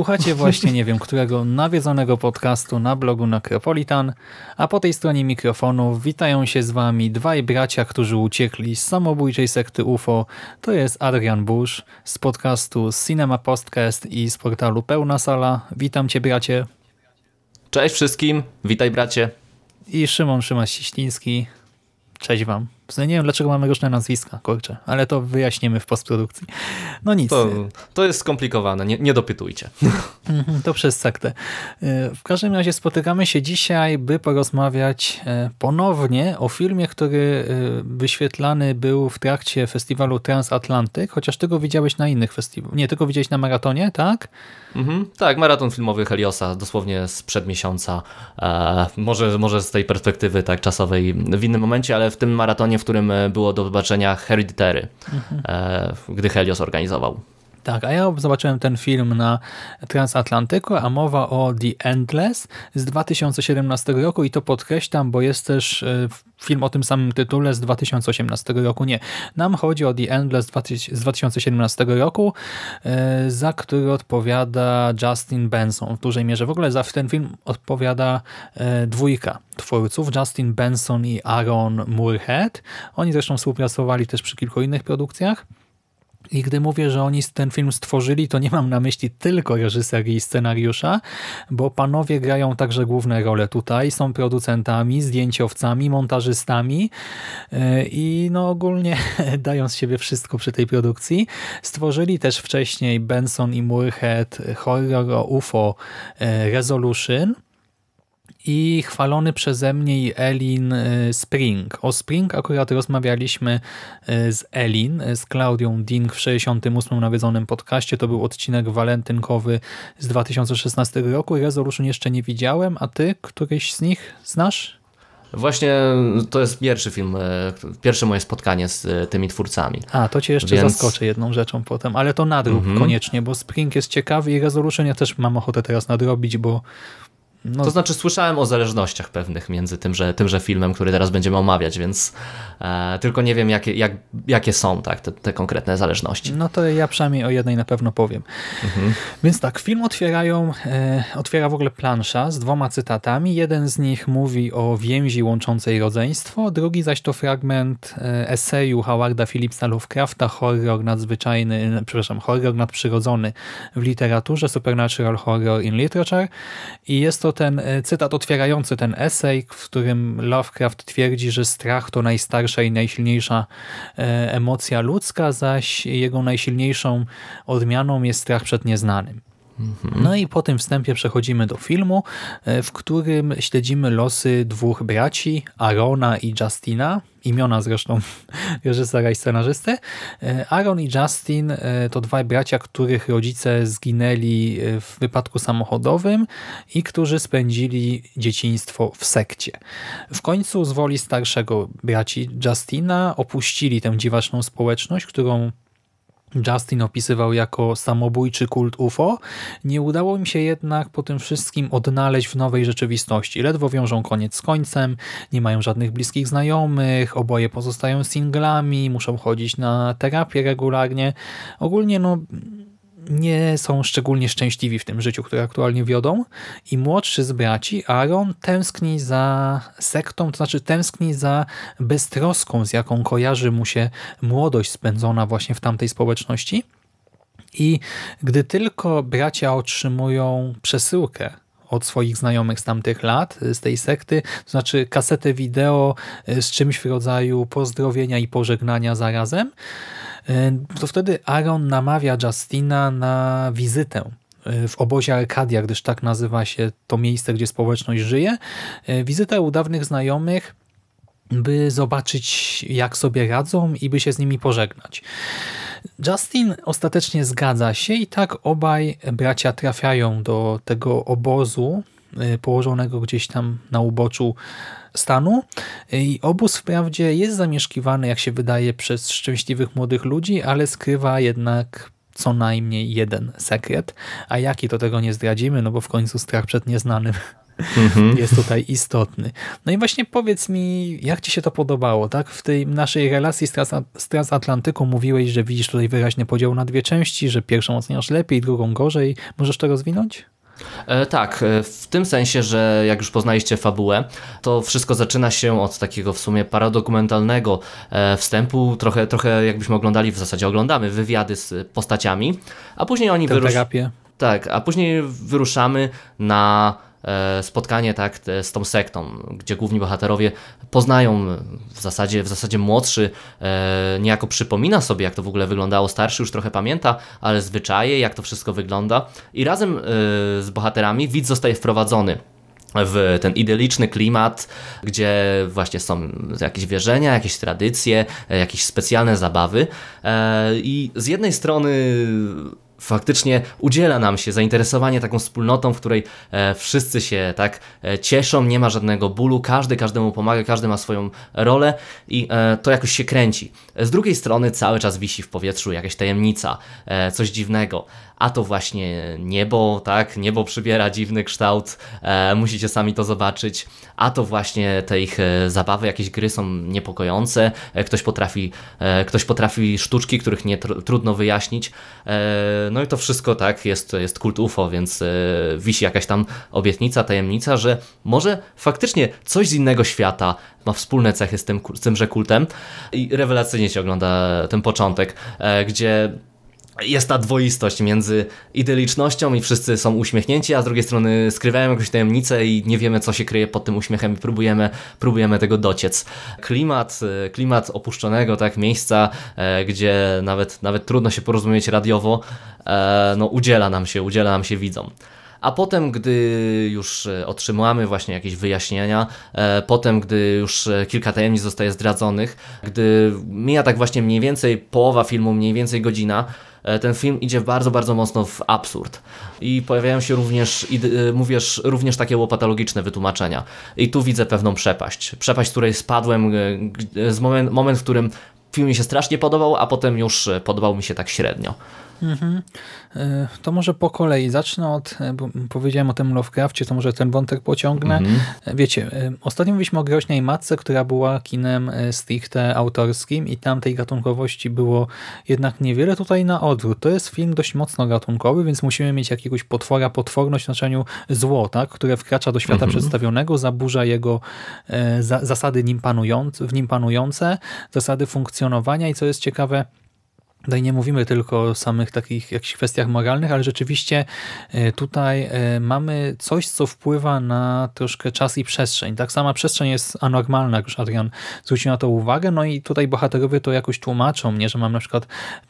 Słuchacie właśnie nie wiem którego nawiedzonego podcastu na blogu Necropolitan, a po tej stronie mikrofonu witają się z wami dwaj bracia, którzy uciekli z samobójczej sekty UFO. To jest Adrian Bush z podcastu Cinema Podcast i z portalu Pełna Sala. Witam cię bracie. Cześć wszystkim, witaj bracie. I Szymon Szymaś-Ściśliński. Cześć wam. Nie wiem, dlaczego mamy różne nazwiska, kurczę, ale to wyjaśnimy w postprodukcji. No nic. To, to jest skomplikowane, nie, nie dopytujcie. Mhm, to przez sektę. E, w każdym razie spotykamy się dzisiaj, by porozmawiać e, ponownie o filmie, który e, wyświetlany był w trakcie festiwalu Transatlantyk, chociaż ty go widziałeś na innych festiwalach. Nie, tylko widziałeś na maratonie, tak? Mhm, tak, maraton filmowy Heliosa, dosłownie sprzed miesiąca. E, może, może z tej perspektywy tak czasowej w innym momencie, ale w tym maratonie, w którym było do zobaczenia Hereditary, mhm. e, gdy Helios organizował. Tak, a ja zobaczyłem ten film na Transatlantyku, a mowa o The Endless z 2017 roku i to podkreślam, bo jest też e, film o tym samym tytule z 2018 roku. Nie, nam chodzi o The Endless z 2017 roku, e, za który odpowiada Justin Benson w dużej mierze. W ogóle za ten film odpowiada e, dwójka twórców, Justin Benson i Aaron Moorhead. Oni zresztą współpracowali też przy kilku innych produkcjach. I gdy mówię, że oni ten film stworzyli, to nie mam na myśli tylko reżyserii i scenariusza, bo panowie grają także główne role tutaj, są producentami, zdjęciowcami, montażystami e, i no ogólnie dają z siebie wszystko przy tej produkcji. Stworzyli też wcześniej Benson i Moorhead horror o UFO e, Resolution, i chwalony przeze mnie i Elin y, Spring. O Spring akurat rozmawialiśmy y, z Elin, y, z Klaudią Ding w 68. nawiedzonym podcaście. To był odcinek walentynkowy z 2016 roku. Resolution jeszcze nie widziałem, a ty któryś z nich znasz? Właśnie to jest pierwszy film, pierwsze moje spotkanie z tymi twórcami. A, to cię jeszcze Więc... zaskoczę jedną rzeczą potem, ale to nadrób mm -hmm. koniecznie, bo Spring jest ciekawy i Resolution ja też mam ochotę teraz nadrobić, bo no. To znaczy słyszałem o zależnościach pewnych między tymże, tymże filmem, który teraz będziemy omawiać, więc e, tylko nie wiem jakie, jak, jakie są tak, te, te, konkretne zależności. No to ja przynajmniej o jednej na pewno powiem. Mhm. Więc tak, film otwierają, e, otwiera w ogóle plansza z dwoma cytatami. Jeden z nich mówi o więzi łączącej rodzeństwo, drugi zaś to fragment e, eseju Howarda Phillipsa Lovecrafta, horror nadzwyczajny, przepraszam, horror nadprzyrodzony w literaturze, supernatural horror in literature i jest to to ten e, cytat otwierający ten esej, w którym Lovecraft twierdzi, że strach to najstarsza i najsilniejsza e, emocja ludzka, zaś jego najsilniejszą odmianą jest strach przed nieznanym. Mhm. No i po tym wstępie przechodzimy do filmu, e, w którym śledzimy losy dwóch braci, Arona i Justina, imiona zresztą reżysera i scenarzysty. E, Aaron i Justin e, to dwaj bracia, których rodzice zginęli w wypadku samochodowym i którzy spędzili dzieciństwo w sekcie. W końcu z woli starszego braci Justina opuścili tę dziwaczną społeczność, którą Justin opisywał jako samobójczy kult UFO, nie udało im się jednak po tym wszystkim odnaleźć w nowej rzeczywistości. Ledwo wiążą koniec z końcem, nie mają żadnych bliskich znajomych, oboje pozostają singlami, muszą chodzić na terapię regularnie. Ogólnie no nie są szczególnie szczęśliwi w tym życiu, które aktualnie wiodą. I młodszy z braci, Aaron, tęskni za sektą, to znaczy tęskni za beztroską, z jaką kojarzy mu się młodość spędzona właśnie w tamtej społeczności. I gdy tylko bracia otrzymują przesyłkę od swoich znajomych z tamtych lat, z tej sekty, to znaczy kasetę wideo z czymś w rodzaju pozdrowienia i pożegnania zarazem, to wtedy Aaron namawia Justina na wizytę w obozie Arkadia, gdyż tak nazywa się to miejsce, gdzie społeczność żyje. Wizytę u dawnych znajomych, by zobaczyć jak sobie radzą i by się z nimi pożegnać. Justin ostatecznie zgadza się i tak obaj bracia trafiają do tego obozu położonego gdzieś tam na uboczu stanu. I obóz wprawdzie jest zamieszkiwany, jak się wydaje, przez szczęśliwych młodych ludzi, ale skrywa jednak co najmniej jeden sekret. A jaki to tego nie zdradzimy, no bo w końcu strach przed nieznanym mhm. jest tutaj istotny. No i właśnie powiedz mi, jak ci się to podobało? tak? W tej naszej relacji z, Trans z Transatlantyką mówiłeś, że widzisz tutaj wyraźny podział na dwie części, że pierwszą oceniasz lepiej, drugą gorzej. Możesz to rozwinąć? E, tak, e, w tym sensie, że jak już poznaliście fabułę, to wszystko zaczyna się od takiego w sumie paradokumentalnego e, wstępu, trochę, trochę jakbyśmy oglądali, w zasadzie oglądamy wywiady z postaciami, a później oni wyruszają. Tak, a później wyruszamy na spotkanie tak, z tą sektą, gdzie główni bohaterowie poznają w zasadzie, w zasadzie młodszy, e, niejako przypomina sobie, jak to w ogóle wyglądało, starszy już trochę pamięta, ale zwyczaje, jak to wszystko wygląda. I razem e, z bohaterami widz zostaje wprowadzony w ten idylliczny klimat, gdzie właśnie są jakieś wierzenia, jakieś tradycje, jakieś specjalne zabawy. I z jednej strony faktycznie udziela nam się zainteresowanie taką wspólnotą, w której e, wszyscy się tak e, cieszą, nie ma żadnego bólu, każdy każdemu pomaga, każdy ma swoją rolę i e, to jakoś się kręci. Z drugiej strony cały czas wisi w powietrzu jakaś tajemnica, coś dziwnego. A to właśnie niebo, tak, niebo przybiera dziwny kształt, musicie sami to zobaczyć, a to właśnie te ich zabawy, jakieś gry są niepokojące, ktoś potrafi, ktoś potrafi sztuczki, których nie tr trudno wyjaśnić, no i to wszystko, tak, jest, jest kult UFO, więc e, wisi jakaś tam obietnica, tajemnica, że może faktycznie coś z innego świata ma wspólne cechy z, tym, z tymże kultem. I rewelacyjnie się ogląda ten początek, gdzie jest ta dwoistość między idylicznością i wszyscy są uśmiechnięci, a z drugiej strony skrywają jakąś tajemnicę i nie wiemy, co się kryje pod tym uśmiechem i próbujemy, próbujemy tego dociec. Klimat, e, klimat opuszczonego tak miejsca, e, gdzie nawet, nawet trudno się porozumieć radiowo, e, no udziela nam się, udziela nam się widzom a potem, gdy już otrzymamy właśnie jakieś wyjaśnienia, potem, gdy już kilka tajemnic zostaje zdradzonych, gdy mija tak właśnie mniej więcej połowa filmu, mniej więcej godzina, E, ten film idzie bardzo, bardzo mocno w absurd. I pojawiają się również, e, mówisz, również takie łopatologiczne wytłumaczenia. I tu widzę pewną przepaść. Przepaść, której spadłem, e, z moment, moment w którym film mi się strasznie podobał, a potem już podobał mi się tak średnio. Mhm. E, to może po kolei. Zacznę od, e, bo powiedziałem o tym Lovecraftie, to może ten wątek pociągnę. Mhm. E, wiecie, ostatnio mówiliśmy o Groźnej Matce, która była kinem stricte autorskim i tam tej gatunkowości było jednak niewiele. Tutaj na odwrót. To jest film dość mocno gatunkowy, więc musimy mieć jakiegoś potwora, potworność w znaczeniu zło, tak? które wkracza do świata mhm. przedstawionego, zaburza jego zasady nim panujące, w nim panujące, zasady funkcjonowania i co jest ciekawe, Tutaj nie mówimy tylko o samych takich jakichś kwestiach moralnych, ale rzeczywiście e, tutaj e, mamy coś, co wpływa na troszkę czas i przestrzeń. Tak sama przestrzeń jest anormalna, jak już Adrian zwrócił na to uwagę, no i tutaj bohaterowie to jakoś tłumaczą, nie, że mam na przykład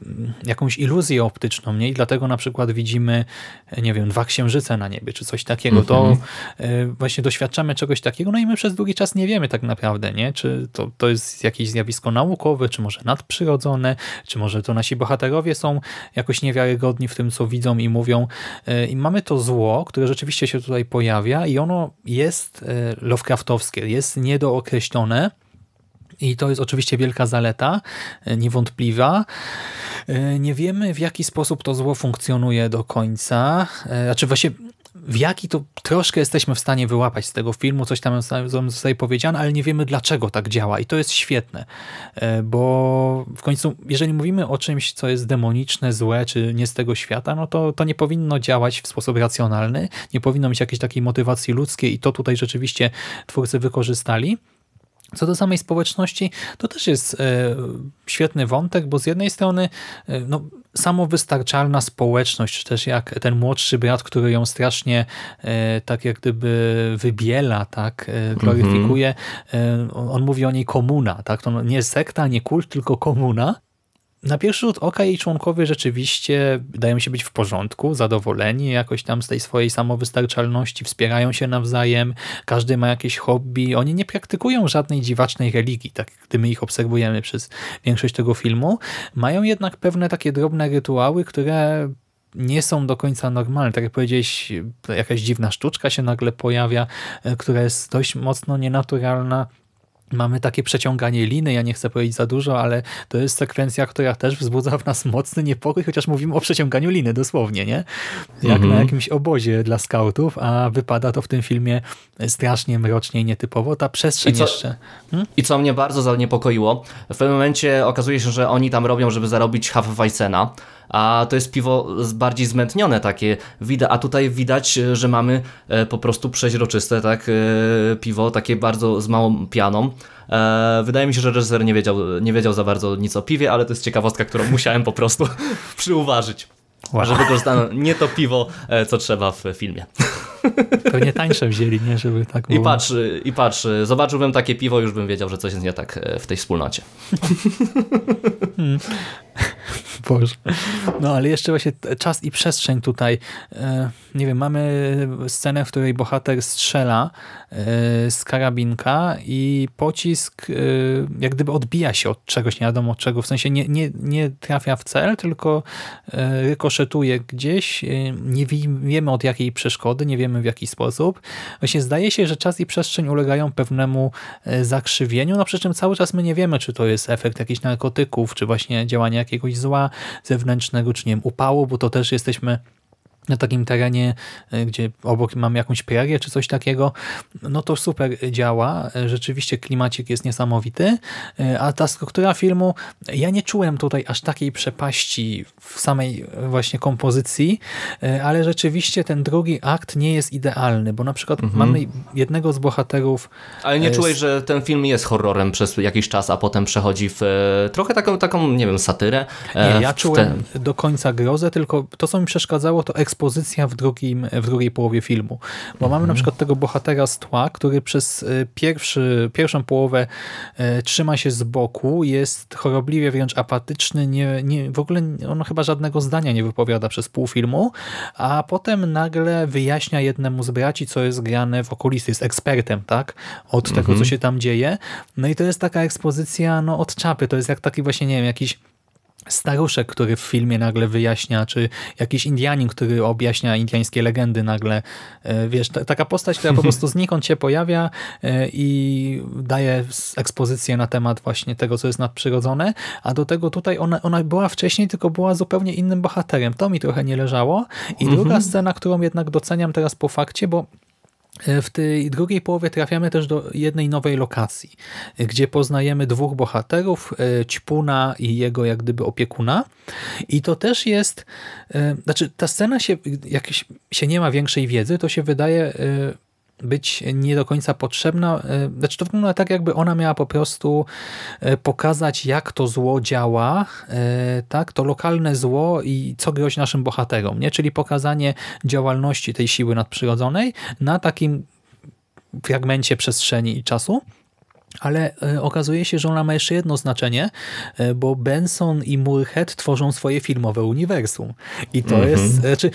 mm, jakąś iluzję optyczną, nie, i dlatego na przykład widzimy, e, nie wiem, dwa księżyce na niebie, czy coś takiego. To mhm. właśnie doświadczamy czegoś takiego, no i my przez długi czas nie wiemy tak naprawdę, nie, czy to, to jest jakieś zjawisko naukowe, czy może nadprzyrodzone, czy może to nasi bohaterowie są jakoś niewiarygodni w tym, co widzą i mówią. E, I mamy to zło, które rzeczywiście się tutaj pojawia i ono jest e, Lovecraftowskie, jest niedookreślone. I to jest oczywiście wielka zaleta, e, niewątpliwa. Nie wiemy, w jaki sposób to zło funkcjonuje do końca. Znaczy właśnie w jaki to troszkę jesteśmy w stanie wyłapać z tego filmu, coś tam zostaje powiedziane, ale nie wiemy dlaczego tak działa i to jest świetne, e, bo w końcu jeżeli mówimy o czymś, co jest demoniczne, złe, czy nie z tego świata, no to, to nie powinno działać w sposób racjonalny, nie powinno mieć jakiejś takiej motywacji ludzkiej i to tutaj rzeczywiście twórcy wykorzystali. Co do samej społeczności, to też jest e, świetny wątek, bo z jednej strony e, no, samowystarczalna społeczność, czy też jak ten młodszy brat, który ją strasznie e, tak jak gdyby wybiela, tak, gloryfikuje, e, on, on mówi o niej komuna, tak, to nie sekta, nie kult, tylko komuna. Na pierwszy rzut oka jej członkowie rzeczywiście wydają się być w porządku, zadowoleni jakoś tam z tej swojej samowystarczalności, wspierają się nawzajem, każdy ma jakieś hobby, oni nie praktykują żadnej dziwacznej religii, tak gdy my ich obserwujemy przez większość tego filmu, mają jednak pewne takie drobne rytuały, które nie są do końca normalne. Tak jak powiedziałeś, jakaś dziwna sztuczka się nagle pojawia, e, która jest dość mocno nienaturalna. Mamy takie przeciąganie liny, ja nie chcę powiedzieć za dużo, ale to jest sekwencja, która też wzbudza w nas mocny niepokój, chociaż mówimy o przeciąganiu liny dosłownie, nie? Jak Mhm. na jakimś obozie dla skautów, a wypada to w tym filmie strasznie mrocznie i nietypowo. Ta przestrzeń I co- jeszcze... Hmm? I co mnie bardzo zaniepokoiło, w pewnym momencie okazuje się, że oni tam robią, żeby zarobić Hefeweizena, a to jest piwo bardziej zmętnione takie, a tutaj widać, że mamy e, po prostu przeźroczyste tak, e, piwo, takie bardzo z małą pianą. E, Wydaje mi się, że reżyser nie wiedział, nie wiedział za bardzo nic o piwie, ale to jest ciekawostka, którą musiałem po prostu przyuważyć. Wow. Że wykorzystano nie to piwo, e, co trzeba w filmie. Pewnie tańsze wzięli, nie? Żeby tak I było. patrz, i patrz, zobaczyłbym takie piwo, już bym wiedział, że coś jest nie tak e, w tej wspólnocie. Boże. No ale jeszcze właśnie czas i przestrzeń tutaj. E, Nie wiem, mamy scenę, w której bohater strzela e, z karabinka i pocisk e, jak gdyby odbija się od czegoś, nie wiadomo od czego. W sensie nie, nie, nie trafia w cel, tylko rykoszetuje gdzieś. Nie wi- wiemy od jakiej przeszkody, nie wiemy w jaki sposób. Właśnie zdaje się, że czas i przestrzeń ulegają pewnemu zakrzywieniu, no przy czym cały czas my nie wiemy, czy to jest efekt jakichś narkotyków, czy właśnie działania jakiegoś zła zewnętrznego, czy nie wiem, upału, bo to też jesteśmy na takim terenie, e, gdzie obok mamy jakąś prerię czy coś takiego, no to super działa. Rzeczywiście klimacik jest niesamowity, e, a ta struktura filmu, ja nie czułem tutaj aż takiej przepaści w samej właśnie kompozycji, e, ale rzeczywiście ten drugi akt nie jest idealny, bo na przykład mamy jednego z bohaterów Ale nie E, czułeś, że ten film jest horrorem przez jakiś czas, a potem przechodzi w trochę taką, taką, nie wiem, satyrę? Nie, ja czułem te- do końca grozę, tylko to, co mi przeszkadzało, to ekspozycja w, drugim, w drugiej połowie filmu. Bo mamy Mhm. na przykład tego bohatera z tła, który przez y, pierwszy, pierwszą połowę e, trzyma się z boku, jest chorobliwie wręcz apatyczny, nie, nie, w ogóle on chyba żadnego zdania nie wypowiada przez pół filmu, a potem nagle wyjaśnia jednemu z braci, co jest grane w okulisty, jest ekspertem, tak? Od tego, Mhm. co się tam dzieje. No i to jest taka ekspozycja no, od czapy, to jest jak taki właśnie, nie wiem, jakiś staruszek, który w filmie nagle wyjaśnia, czy jakiś Indianin, który objaśnia indiańskie legendy nagle. E, Wiesz, ta, taka postać, która po prostu znikąd się pojawia e, i daje ekspozycję na temat właśnie tego, co jest nadprzyrodzone, a do tego tutaj ona, ona była wcześniej, tylko była zupełnie innym bohaterem. To mi trochę nie leżało. I druga scena, którą jednak doceniam teraz po fakcie, bo w tej drugiej połowie trafiamy też do jednej nowej lokacji, e, gdzie poznajemy dwóch bohaterów, e, Ćpuna i jego jak gdyby opiekuna. I to też jest, e, znaczy ta scena się, jak się nie ma większej wiedzy, to się wydaje e, być nie do końca potrzebna. E, Znaczy to wygląda tak, jakby ona miała po prostu e, pokazać, jak to zło działa, e, tak, to lokalne zło i co grozi naszym bohaterom, nie? czyli pokazanie działalności tej siły nadprzyrodzonej na takim fragmencie przestrzeni i czasu. Ale okazuje się, że ona ma jeszcze jedno znaczenie, bo Benson i Moorhead tworzą swoje filmowe uniwersum. I to jest, znaczy,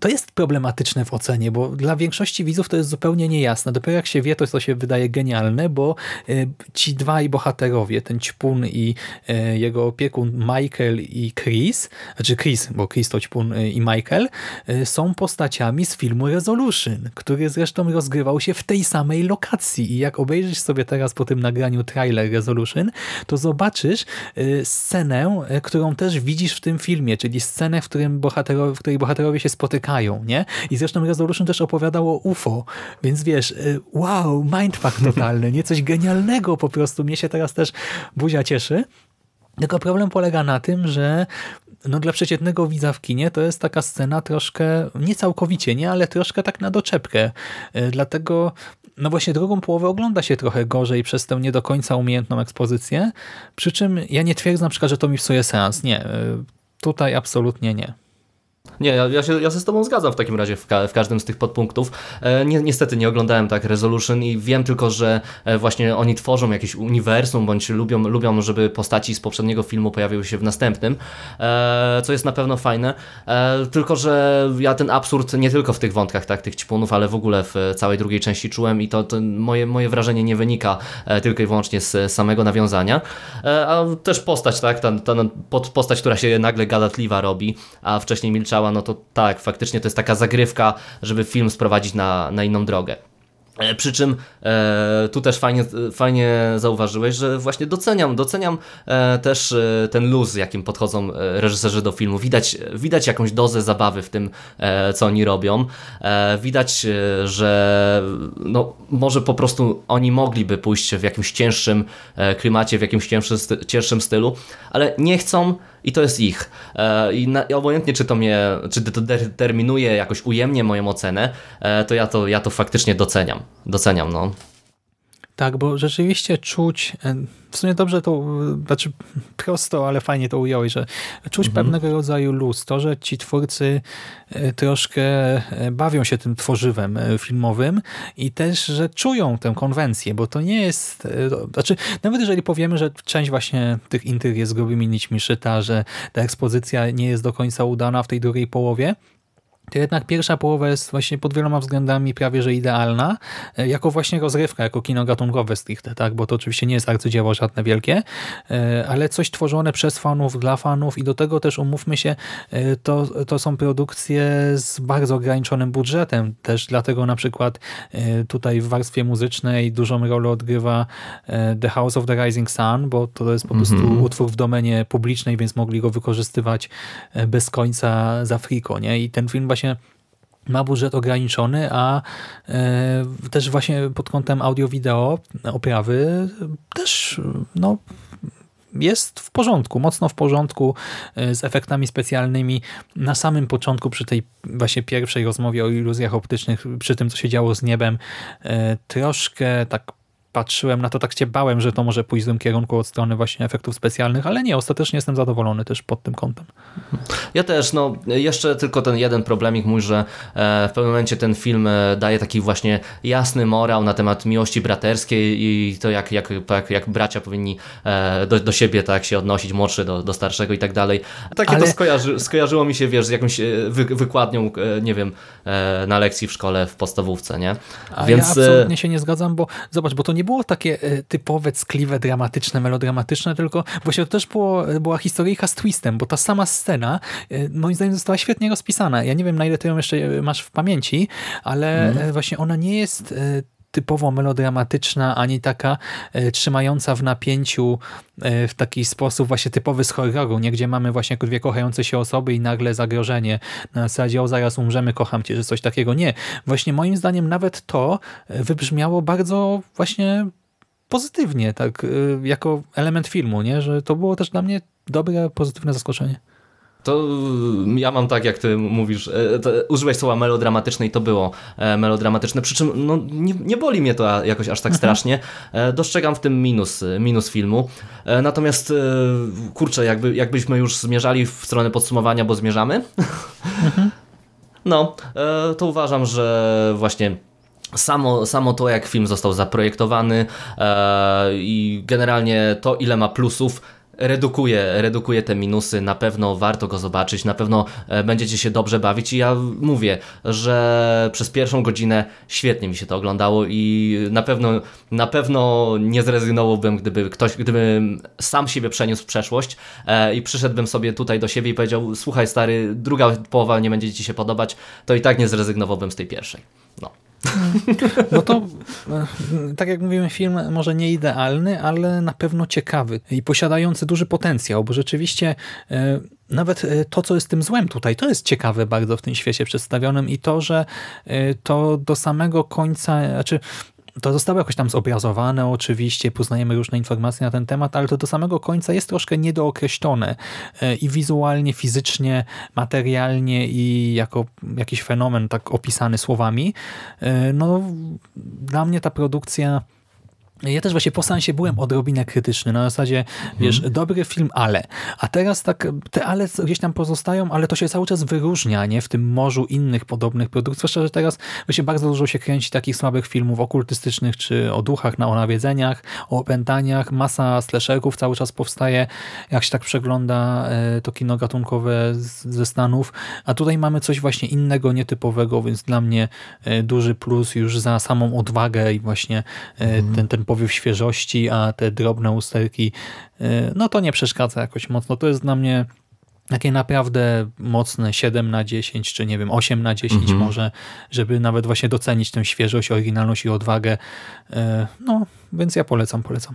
to jest problematyczne w ocenie, bo dla większości widzów to jest zupełnie niejasne. Dopiero jak się wie, to to się wydaje genialne, bo e, ci dwaj bohaterowie, ten Ćpun i e, jego opiekun Michael i Chris, znaczy Chris, bo Chris to Ćpun e, i Michael, są postaciami z filmu Resolution, który zresztą rozgrywał się w tej samej lokacji. I jak obejrzysz sobie teraz po tym nagraniu trailer Resolution, to zobaczysz scenę, którą też widzisz w tym filmie, czyli scenę, w, którym bohaterowie, w której bohaterowie się spotykają. nie? I zresztą Resolution też opowiadało UFO, więc wiesz, y, wow, mindfuck totalny, nie? Coś genialnego po prostu. Mnie się teraz też buzia cieszy. Tylko problem polega na tym, że no dla przeciętnego widza w kinie to jest taka scena troszkę, nie całkowicie, nie, ale troszkę tak na doczepkę. Y, Dlatego no właśnie drugą połowę ogląda się trochę gorzej przez tę nie do końca umiejętną ekspozycję, przy czym ja nie twierdzę na przykład, że to mi psuje seans. Nie, y, tutaj absolutnie nie. Nie, ja, ja, się, ja się z Tobą zgadzam w takim razie w, ka w każdym z tych podpunktów. E, ni niestety nie oglądałem tak Resolution i wiem tylko, że e, właśnie oni tworzą jakieś uniwersum, bądź lubią, lubią żeby postaci z poprzedniego filmu pojawiły się w następnym, e, co jest na pewno fajne. E, tylko, że ja ten absurd nie tylko w tych wątkach, tak, tych ćpunów, ale w ogóle w całej drugiej części czułem i to, to moje, moje wrażenie nie wynika e, tylko i wyłącznie z samego nawiązania. E, a też postać, tak, ta, ta postać, która się nagle gadatliwa robi, a wcześniej no to tak, faktycznie to jest taka zagrywka, żeby film sprowadzić na, na inną drogę. E, przy czym e, tu też fajnie, fajnie zauważyłeś, że właśnie doceniam, doceniam e, też e, ten luz, jakim podchodzą e, reżyserzy do filmu. Widać, widać jakąś dozę zabawy w tym, e, co oni robią. widać, że no, może po prostu oni mogliby pójść w jakimś cięższym klimacie, w jakimś cięższym, cięższym stylu, ale nie chcą i to jest ich. E, I, na, obojętnie, czy to mnie, czy to determinuje jakoś ujemnie moją ocenę, e, to ja to, ja to faktycznie doceniam. Doceniam, no. Tak, bo rzeczywiście czuć, e, w sumie dobrze to, znaczy prosto, ale fajnie to ująłeś, że czuć mhm. pewnego rodzaju luz. To, że ci twórcy troszkę bawią się tym tworzywem filmowym i też, że czują tę konwencję, bo to nie jest, znaczy nawet jeżeli powiemy, że część właśnie tych intryg jest grubymi nićmi szyta, że ta ekspozycja nie jest do końca udana w tej drugiej połowie, to jednak pierwsza połowa jest właśnie pod wieloma względami prawie że idealna, e, jako właśnie rozrywka, jako kino gatunkowe stricte, tak? bo to oczywiście nie jest arcydzieło żadne wielkie, e, ale coś tworzone przez fanów, dla fanów i do tego też umówmy się, e, to, to są produkcje z bardzo ograniczonym budżetem, też dlatego na przykład tutaj w warstwie muzycznej dużą rolę odgrywa The House of the Rising Sun, bo to jest po prostu mm -hmm. utwór w domenie publicznej, więc mogli go wykorzystywać bez końca za friko, nie? I ten film właśnie właśnie ma budżet ograniczony, a e, też właśnie pod kątem audio-wideo oprawy też no, jest w porządku, mocno w porządku e, z efektami specjalnymi. Na samym początku przy tej właśnie pierwszej rozmowie o iluzjach optycznych, przy tym co się działo z niebem, e, troszkę tak patrzyłem na to, tak się bałem, że to może pójść w tym kierunku od strony właśnie efektów specjalnych, ale nie, ostatecznie jestem zadowolony też pod tym kątem. Ja też, no jeszcze tylko ten jeden problemik mój, że e, w pewnym momencie ten film e, daje taki właśnie jasny morał na temat miłości braterskiej i to jak, jak, jak, jak bracia powinni e, do, do siebie tak się odnosić, młodszy do, do starszego i tak dalej. Takie ale... to skojarzy, skojarzyło mi się, wiesz, z jakąś wy, wykładnią, nie wiem, na lekcji w szkole, w podstawówce, nie? A Więc... ja absolutnie się nie zgadzam, bo zobacz, bo to nie nie było takie e, typowe, ckliwe, dramatyczne, melodramatyczne, tylko właśnie to też było, była historyjka z twistem, bo ta sama scena e, moim zdaniem została świetnie rozpisana. Ja nie wiem, na ile ty ją jeszcze e, masz w pamięci, ale mm. właśnie ona nie jest typowo melodramatyczna, ani taka e, trzymająca w napięciu e, w taki sposób właśnie typowy z horroru, nie? gdzie mamy właśnie dwie kochające się osoby i nagle zagrożenie na zasadzie o zaraz umrzemy, kocham cię, że coś takiego. Nie. Właśnie moim zdaniem nawet to e, wybrzmiało bardzo właśnie pozytywnie, tak jako element filmu, nie? że to było też dla mnie dobre, pozytywne zaskoczenie. To ja mam tak, jak ty mówisz, e, użyłeś słowa melodramatyczne i to było e, melodramatyczne, przy czym no, nie, nie boli mnie to jakoś aż tak mhm. strasznie. E, dostrzegam w tym minus, minus filmu. Natomiast kurczę, jakby, jakbyśmy już zmierzali w stronę podsumowania, bo zmierzamy, mhm. no, to uważam, że właśnie Samo, samo to, jak film został zaprojektowany e, i generalnie to, ile ma plusów, redukuje, redukuje te minusy, na pewno warto go zobaczyć, na pewno e, będziecie się dobrze bawić. I ja mówię, że przez pierwszą godzinę świetnie mi się to oglądało i na pewno, na pewno nie zrezygnowałbym, gdyby ktoś, gdybym sam siebie przeniósł w przeszłość e, i przyszedłbym sobie tutaj do siebie i powiedział, słuchaj stary, druga połowa nie będzie Ci się podobać, to i tak nie zrezygnowałbym z tej pierwszej. No. To, e, tak jak mówiłem, film może nie idealny, ale na pewno ciekawy i posiadający duży potencjał, bo rzeczywiście e, nawet e, to, co jest tym złem tutaj, to jest ciekawe bardzo w tym świecie przedstawionym i to, że to do samego końca, znaczy to zostało jakoś tam zobrazowane oczywiście, poznajemy różne informacje na ten temat, ale to do samego końca jest troszkę niedookreślone e, i wizualnie, fizycznie, materialnie i jako jakiś fenomen tak opisany słowami. E, no, dla mnie ta produkcja ja też właśnie po sensie byłem odrobinę krytyczny, na zasadzie, wiesz, Mhm. dobry film, ale. A teraz tak, te ale gdzieś tam pozostają, ale to się cały czas wyróżnia, nie? W tym morzu innych podobnych produkcji. Zwłaszcza, że teraz właśnie bardzo dużo się kręci takich słabych filmów okultystycznych, czy o duchach, na, o nawiedzeniach, o opętaniach. Masa slasherów cały czas powstaje. Jak się tak przegląda e, to kino gatunkowe ze Stanów. A tutaj mamy coś właśnie innego, nietypowego, więc dla mnie e, duży plus już za samą odwagę i właśnie e, ten, ten powiew świeżości, a te drobne usterki, e, no to nie przeszkadza jakoś mocno. To jest dla mnie takie naprawdę mocne 7 na 10, czy nie wiem, 8 na 10 może, żeby nawet właśnie docenić tę świeżość, oryginalność i odwagę. E, No, więc ja polecam, polecam.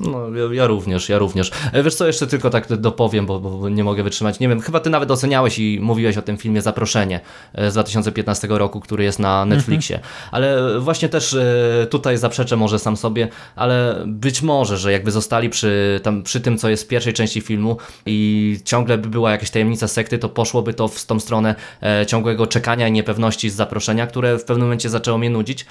No, ja, ja również, ja również. E, Wiesz co, jeszcze tylko tak dopowiem, bo, bo nie mogę wytrzymać. Nie wiem, chyba ty nawet oceniałeś i mówiłeś o tym filmie Zaproszenie e, z 2015 roku, który jest na Netflixie. Ale właśnie też e, tutaj zaprzeczę może sam sobie, ale być może, że jakby zostali przy, tam, przy tym, co jest w pierwszej części filmu i ciągle by była jakaś tajemnica sekty, to poszłoby to w tą stronę ciągłego czekania i niepewności z zaproszenia, które w pewnym momencie zaczęło mnie nudzić.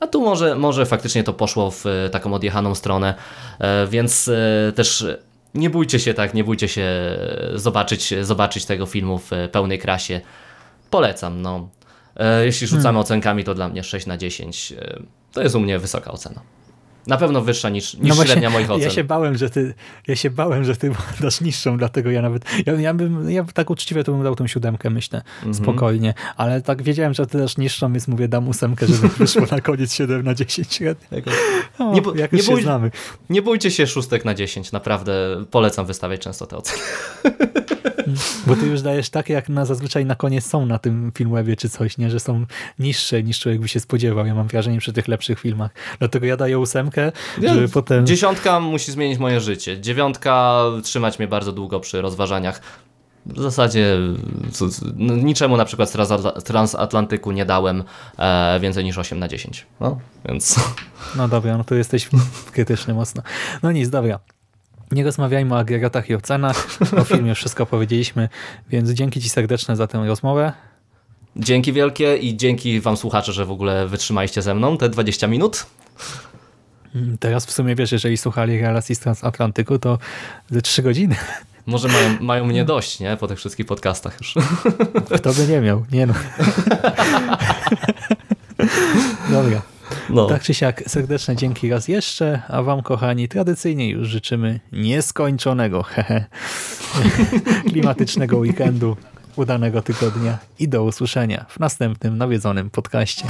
A tu może, może faktycznie to poszło w e, taką odjechaną stronę, e, więc e, też nie bójcie się tak, nie bójcie się zobaczyć, zobaczyć tego filmu w pełnej krasie. Polecam, no. Jeśli rzucamy ocenkami, to dla mnie 6 na 10. e, To jest u mnie wysoka ocena. Na pewno wyższa niż, niż średnia moich ocen. No Ja się bałem, że ty, ja się bałem, że ty dasz niższą, dlatego ja nawet, ja, ja bym, ja tak uczciwie to bym dał tą siódemkę, myślę, Mhm. spokojnie, ale tak wiedziałem, że ty dasz niższą, więc mówię, dam ósemkę, żeby wyszło na koniec 7 na 10 średnio. O, Nie bo- jak nie bój- znamy. Nie bójcie się szóstek na 10, naprawdę polecam wystawiać często te oceny. Bo ty już dajesz takie, jak na, zazwyczaj na koniec są na tym Filmwebie czy coś, nie? że są niższe niż człowiek by się spodziewał. Ja mam wrażenie przy tych lepszych filmach. Dlatego ja daję ósemkę, żeby potem... Dziesiątka musi zmienić moje życie. Dziewiątka trzymać mnie bardzo długo przy rozważaniach. W zasadzie no, niczemu na przykład z transatla- transatlantyku nie dałem e, więcej niż 8 na 10. No, więc No dobra, no to jesteś krytyczny mocno. No nic, dobra. Nie rozmawiajmy o agregatach i ocenach. O filmie wszystko powiedzieliśmy, więc dzięki Ci serdeczne za tę rozmowę. dzięki wielkie i dzięki wam słuchacze, że w ogóle wytrzymaliście ze mną te 20 minut. Mm, Teraz w sumie wiesz, jeżeli słuchali relacji z Transatlantyku, to ze trzy godziny. Może mają, mają mnie dość, nie? Po tych wszystkich podcastach już. Kto by nie miał? Nie no. Dobra. No. Tak czy siak, serdeczne dzięki raz jeszcze, a wam kochani, tradycyjnie już życzymy nieskończonego, hehe, klimatycznego weekendu, udanego tygodnia i do usłyszenia w następnym nawiedzonym podcaście.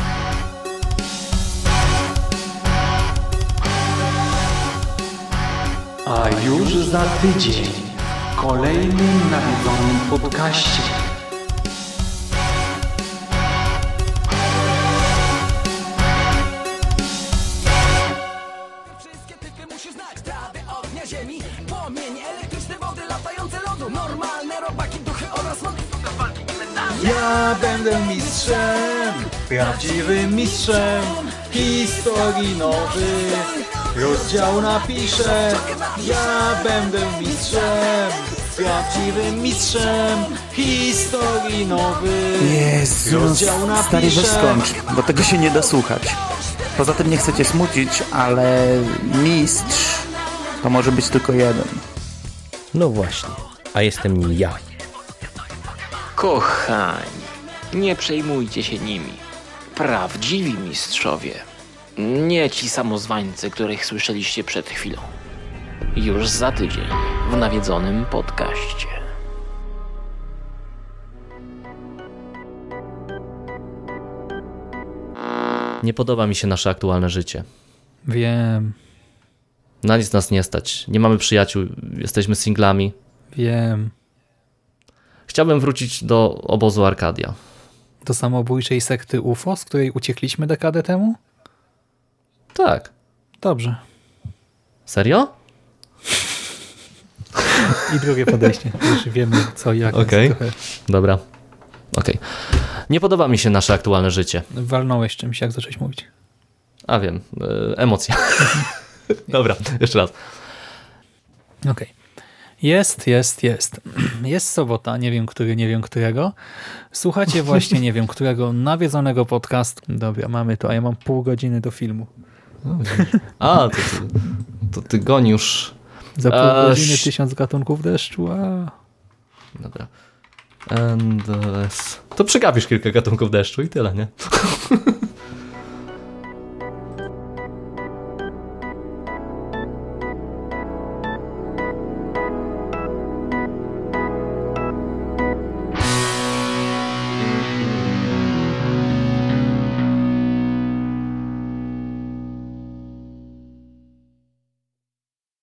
A już za tydzień w kolejnym nawiedzonym podcaście. Wszystkie typy musisz znać Sprawy ognia, ziemi, płomień Elektryczne wody, latające lodu Normalne robaki, duchy oraz mogi Walki i metalle Ja będę mistrzem, prawdziwym mistrzem historii nowych. Rozdział napiszę, ja będę mistrzem, prawdziwym mistrzem historii nowych. Jezu, Rozdział no, stary, weź napiszę. skończ, bo tego się nie da słuchać. Poza tym nie chcę cię smucić, ale mistrz to może być tylko jeden. No właśnie, a jestem nim ja. Kochani, nie przejmujcie się nimi. Prawdziwi mistrzowie. Nie ci samozwańcy, których słyszeliście przed chwilą. Już za tydzień w nawiedzonym podcaście. Nie podoba mi się nasze aktualne życie. Wiem, Na nic nas nie stać. Nie mamy przyjaciół, jesteśmy singlami. wiem. Chciałbym wrócić do obozu Arkadia. Do samobójczej sekty UFO, z której uciekliśmy dekadę temu? Tak. Dobrze. Serio? I drugie podejście. Już wiemy co i jak. Okej. trochę Dobra. Okej. Nie podoba mi się nasze aktualne życie. Walnąłeś czymś, jak zacząłeś mówić. A wiem, e, emocja. Dobra, jeszcze raz. Okej. Jest, jest, jest. Jest sobota, nie wiem który, nie wiem którego. Słuchacie właśnie nie wiem którego nawiedzonego podcastu. Dobra, mamy to, a ja mam pół godziny do filmu. A, to ty, to ty. Za pół Eee, godziny ś- tysiąc gatunków deszczu, a... Dobra. Endless. To przegapisz kilka gatunków deszczu i tyle, nie?